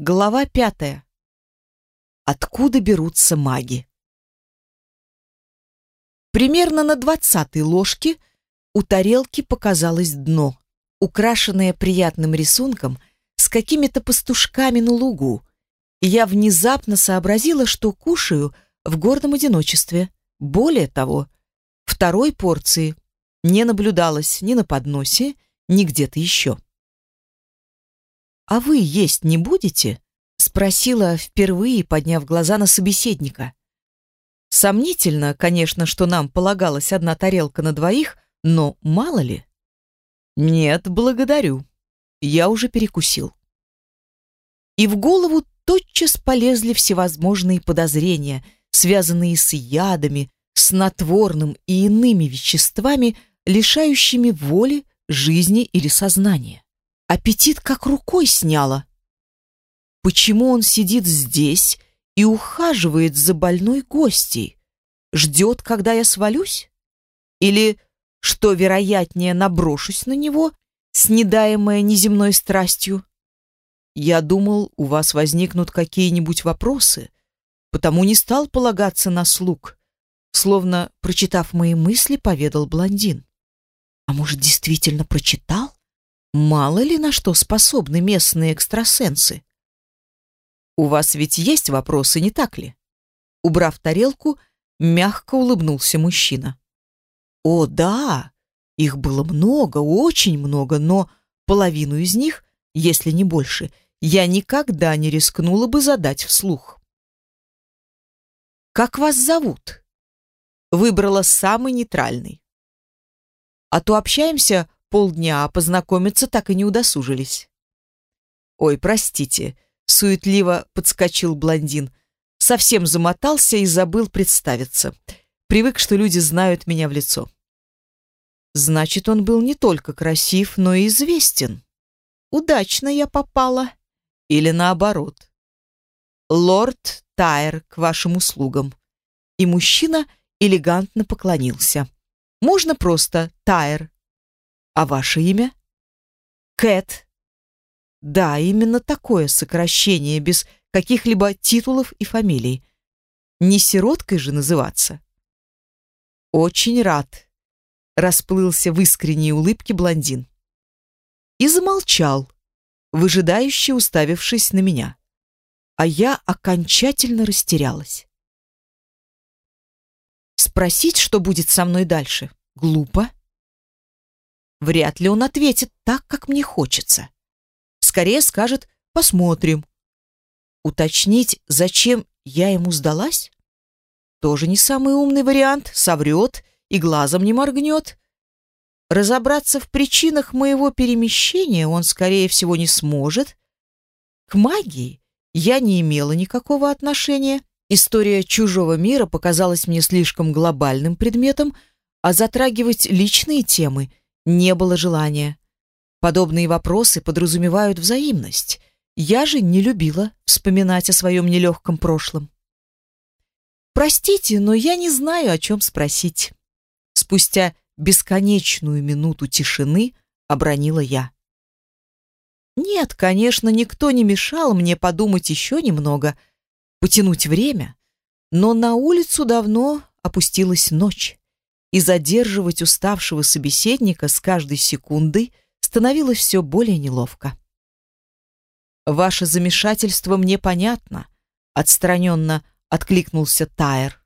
Глава пятая. Откуда берутся маги? Примерно на двадцатой ложке у тарелки показалось дно, украшенное приятным рисунком с какими-то пастушками на лугу. И я внезапно сообразила, что кушаю в гордом одиночестве. Более того, второй порции не наблюдалось ни на подносе, ни где-то еще. «А вы есть не будете?» — спросила впервые, подняв глаза на собеседника. Сомнительно, конечно, что нам полагалась одна тарелка на двоих, но мало ли. «Нет, благодарю. Я уже перекусил». И в голову тотчас полезли всевозможные подозрения, связанные с ядами, снотворным и иными веществами, лишающими воли, жизни или сознания. Аппетит как рукой сняло. Почему он сидит здесь и ухаживает за больной гостьей? Ждет, когда я свалюсь? Или, что вероятнее, наброшусь на него, снедаемая неземной страстью? Я думал, у вас возникнут какие-нибудь вопросы, потому не стал полагаться на слуг. Словно, прочитав мои мысли, поведал блондин. А может, действительно прочитал? Мало ли на что способны местные экстрасенсы. У вас ведь есть вопросы, не так ли? Убрав тарелку, мягко улыбнулся мужчина. О, да, их было много, очень много, но половину из них, если не больше, я никогда не рискнула бы задать вслух. Как вас зовут? Выбрала самый нейтральный. А то общаемся полдня, а познакомиться так и не удосужились. «Ой, простите», — суетливо подскочил блондин. Совсем замотался и забыл представиться. Привык, что люди знают меня в лицо. Значит, он был не только красив, но и известен. Удачно я попала. Или наоборот. Лорд Тайр к вашим услугам. И мужчина элегантно поклонился. Можно просто Тайр. А ваше имя? Кэт. Да, именно такое сокращение, без каких-либо титулов и фамилий. Не сироткой же называться. Очень рад. Расплылся в искренней улыбке блондин. И замолчал, выжидающе уставившись на меня. А я окончательно растерялась. Спросить, что будет со мной дальше, глупо. Вряд ли он ответит так, как мне хочется. Скорее скажет «посмотрим». Уточнить, зачем я ему сдалась? Тоже не самый умный вариант, соврет и глазом не моргнет. Разобраться в причинах моего перемещения он, скорее всего, не сможет. К магии я не имела никакого отношения. История чужого мира показалась мне слишком глобальным предметом, а затрагивать личные темы не было желания. Подобные вопросы подразумевают взаимность. Я же не любила вспоминать о своем нелегком прошлом. Простите, но я не знаю, о чем спросить. Спустя бесконечную минуту тишины обронила я. Нет, конечно, никто не мешал мне подумать еще немного, потянуть время, но на улицу давно опустилась ночь и задерживать уставшего собеседника с каждой секундой становилось все более неловко. «Ваше замешательство мне понятно», — отстраненно откликнулся Тайер.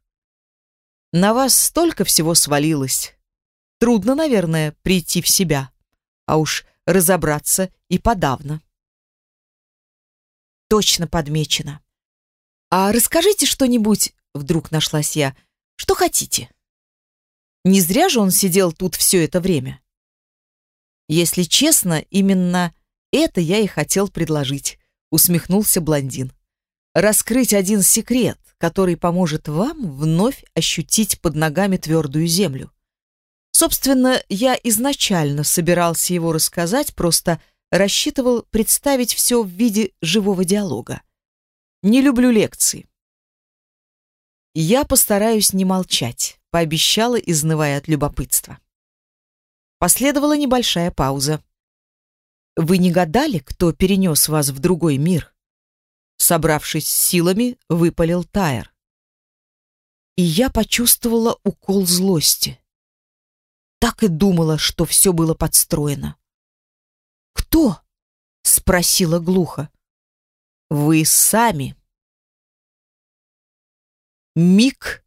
«На вас столько всего свалилось. Трудно, наверное, прийти в себя, а уж разобраться и подавно». «Точно подмечено. А расскажите что-нибудь, — вдруг нашлась я, — что хотите». Не зря же он сидел тут все это время. Если честно, именно это я и хотел предложить, усмехнулся блондин. Раскрыть один секрет, который поможет вам вновь ощутить под ногами твердую землю. Собственно, я изначально собирался его рассказать, просто рассчитывал представить все в виде живого диалога. Не люблю лекции. Я постараюсь не молчать пообещала, изнывая от любопытства. Последовала небольшая пауза. «Вы не гадали, кто перенес вас в другой мир?» собравшись с силами, выпалил Тайр. И я почувствовала укол злости. Так и думала, что все было подстроено. «Кто?» — спросила глухо. «Вы сами». Миг,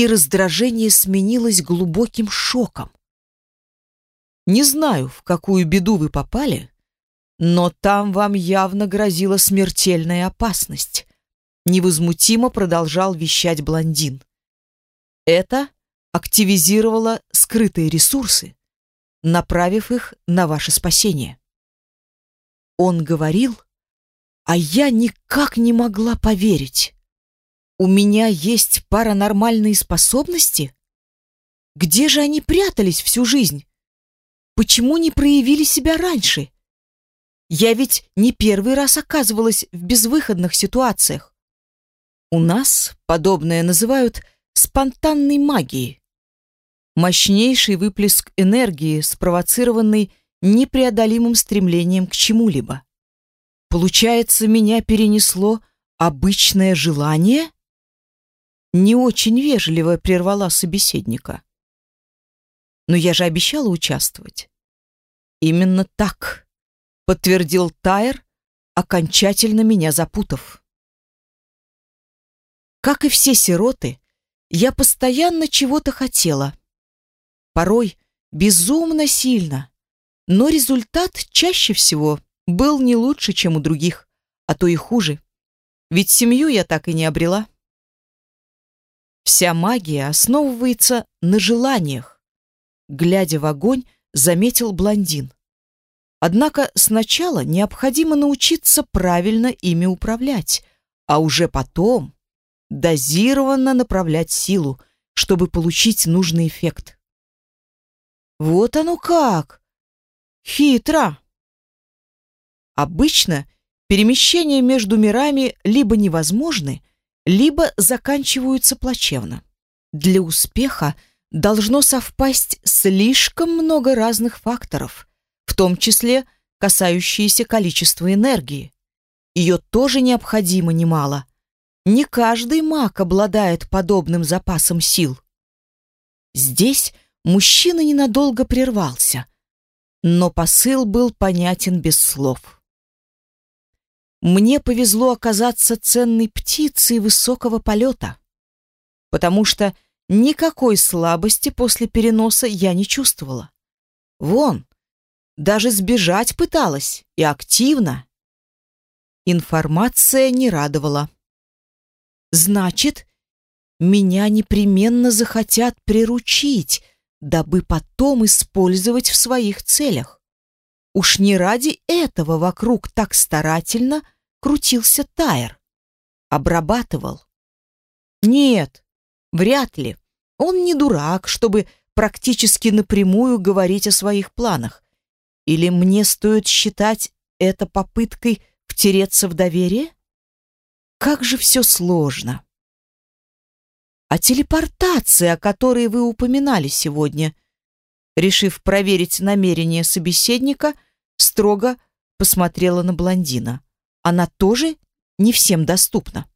и раздражение сменилось глубоким шоком. Не знаю, в какую беду вы попали, но там вам явно грозила смертельная опасность. Невозмутимо продолжал вещать блондин. Это активизировало скрытые ресурсы, направив их на ваше спасение. Он говорил, а я никак не могла поверить. У меня есть паранормальные способности? Где же они прятались всю жизнь? Почему не проявили себя раньше? Я ведь не первый раз оказывалась в безвыходных ситуациях. У нас подобное называют спонтанной магией. Мощнейший выплеск энергии, спровоцированный непреодолимым стремлением к чему-либо. Получается, меня перенесло обычное желание? Не очень вежливо прервала собеседника. Но я же обещала участвовать. Именно так подтвердил Тайр, окончательно меня запутав. Как и все сироты, я постоянно чего-то хотела. Порой безумно сильно, но результат чаще всего был не лучше, чем у других, а то и хуже. Ведь семью я так и не обрела. Вся магия основывается на желаниях. Глядя в огонь, заметил блондин. Однако сначала необходимо научиться правильно ими управлять, а уже потом дозированно направлять силу, чтобы получить нужный эффект. Вот оно как! Хитро! Обычно перемещения между мирами либо невозможны, либо заканчиваются плачевно. Для успеха должно совпасть слишком много разных факторов – в том числе касающиеся количества энергии. Ее тоже необходимо немало. Не каждый маг обладает подобным запасом сил. Здесь мужчина ненадолго прервался, но посыл был понятен без слов. Мне повезло оказаться ценной птицей высокого полета, потому что никакой слабости после переноса я не чувствовала. Вон, даже сбежать пыталась, и активно. Информация не радовала. Значит, меня непременно захотят приручить, дабы потом использовать в своих целях. Уж не ради этого вокруг так старательно крутился Тайр. Обрабатывал. Нет, вряд ли. Он не дурак, чтобы практически напрямую говорить о своих планах. Или мне стоит считать это попыткой втереться в доверие? Как же все сложно. А телепортация, о которой вы упоминали сегодня, решив проверить намерение собеседника, строго посмотрела на блондина. Она тоже не всем доступна.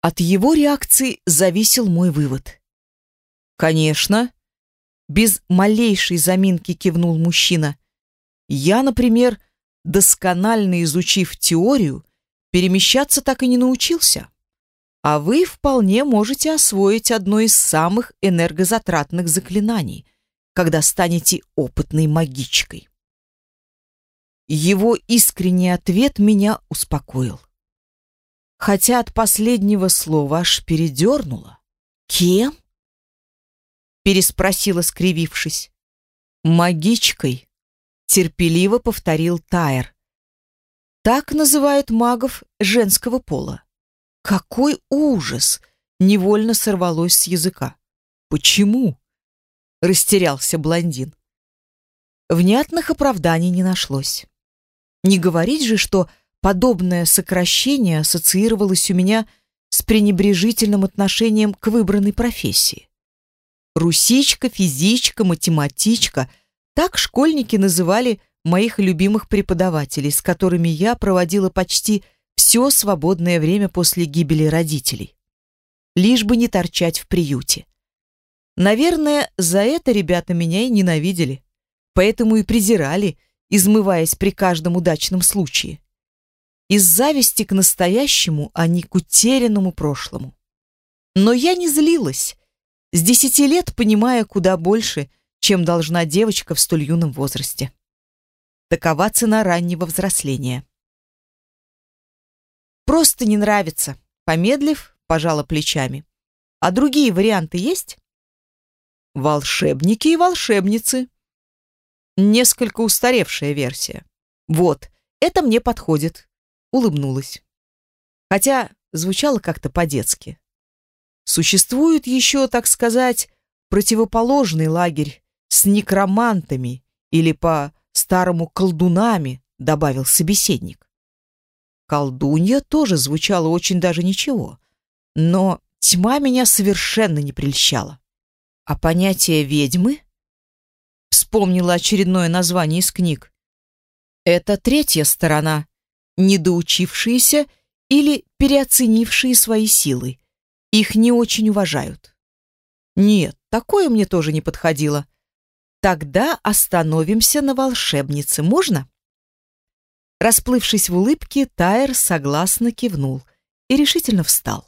От его реакции зависел мой вывод. Конечно, без малейшей заминки кивнул мужчина. Я, например, досконально изучив теорию, перемещаться так и не научился. А вы вполне можете освоить одно из самых энергозатратных заклинаний, когда станете опытной магичкой. Его искренний ответ меня успокоил. Хотя от последнего слова аж передернуло. «Кем?» переспросила, скривившись. «Магичкой», терпеливо повторил Тайр. Так называют магов женского пола. Какой ужас! Невольно сорвалось с языка. Почему? Растерялся блондин. Внятных оправданий не нашлось. Не говорить же, что подобное сокращение ассоциировалось у меня с пренебрежительным отношением к выбранной профессии. Русичка, физичка, математичка — так школьники называли моих любимых преподавателей, с которыми я проводила почти все свободное время после гибели родителей. Лишь бы не торчать в приюте. Наверное, за это ребята меня и ненавидели. Поэтому и презирали, измываясь при каждом удачном случае. Из зависти к настоящему, а не к утерянному прошлому. Но я не злилась, с десяти лет понимая куда больше, чем должна девочка в столь юном возрасте. Такова цена раннего взросления. Просто не нравится. Помедлив, пожала плечами. А другие варианты есть? Волшебники и волшебницы. Несколько устаревшая версия. Вот, это мне подходит. Улыбнулась. Хотя звучало как-то по-детски. Существует еще, так сказать, противоположный лагерь с некромантами или по-старому колдунами, добавил собеседник. Колдунья тоже звучала очень даже ничего, но тьма меня совершенно не прельщала. А понятие ведьмы? Вспомнила очередное название из книг. Это третья сторона, недоучившиеся или переоценившие свои силы. Их не очень уважают. Нет, такое мне тоже не подходило. Тогда остановимся на волшебнице, можно? Расплывшись в улыбке, Тайер согласно кивнул и решительно встал.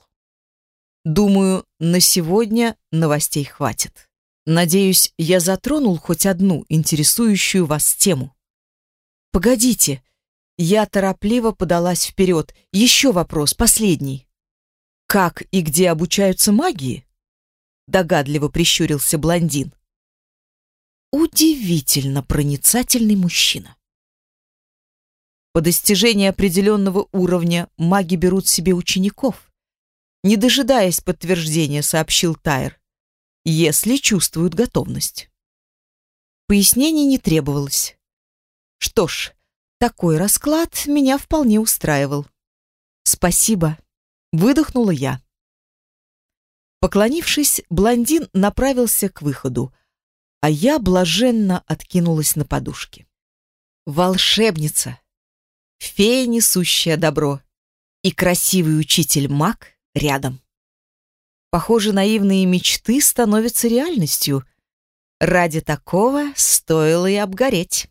Думаю, на сегодня новостей хватит. Надеюсь, я затронул хоть одну интересующую вас тему. Погодите. Я торопливо подалась вперед. Еще вопрос, последний. Как и где обучаются магии? Догадливо прищурился блондин. Удивительно проницательный мужчина. По достижении определенного уровня маги берут себе учеников. Не дожидаясь подтверждения, сообщил Тайр, если чувствуют готовность. Пояснений не требовалось. Что ж, такой расклад меня вполне устраивал. Спасибо, выдохнула я. Поклонившись, блондин направился к выходу, а я блаженно откинулась на подушке. Волшебница, фея, несущая добро, и красивый учитель-маг рядом. Похоже, наивные мечты становятся реальностью. Ради такого стоило и обгореть.